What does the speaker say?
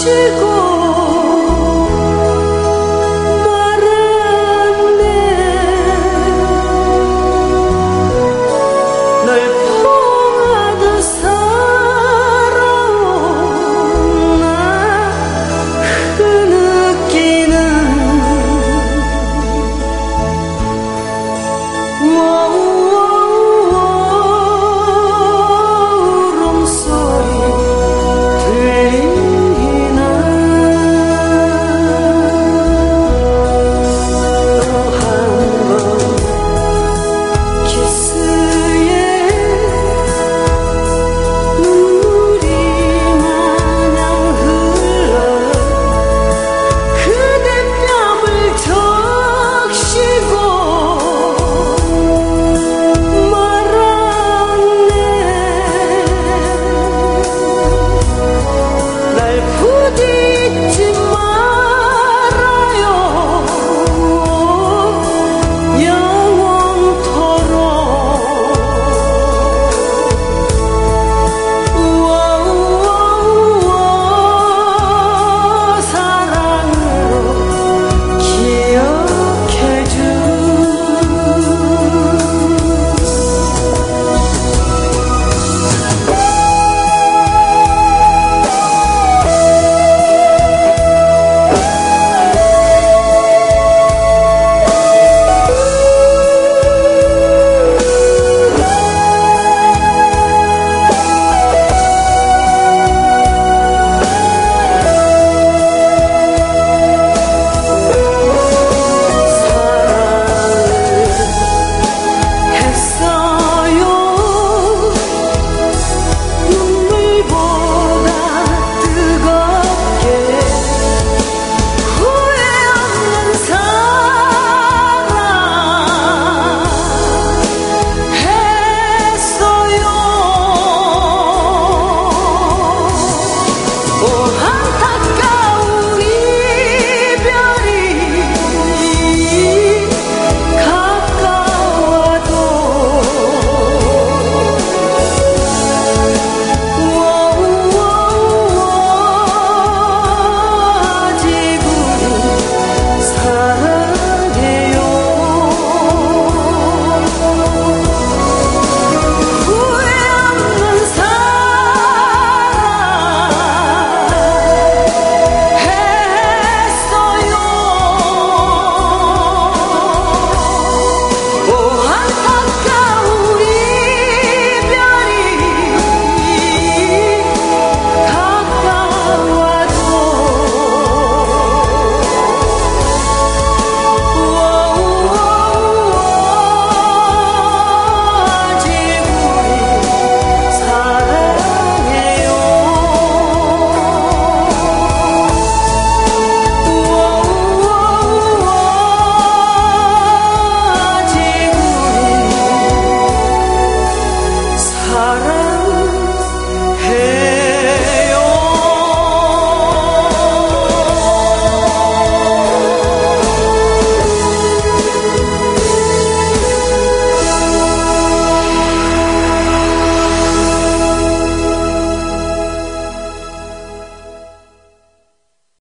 去过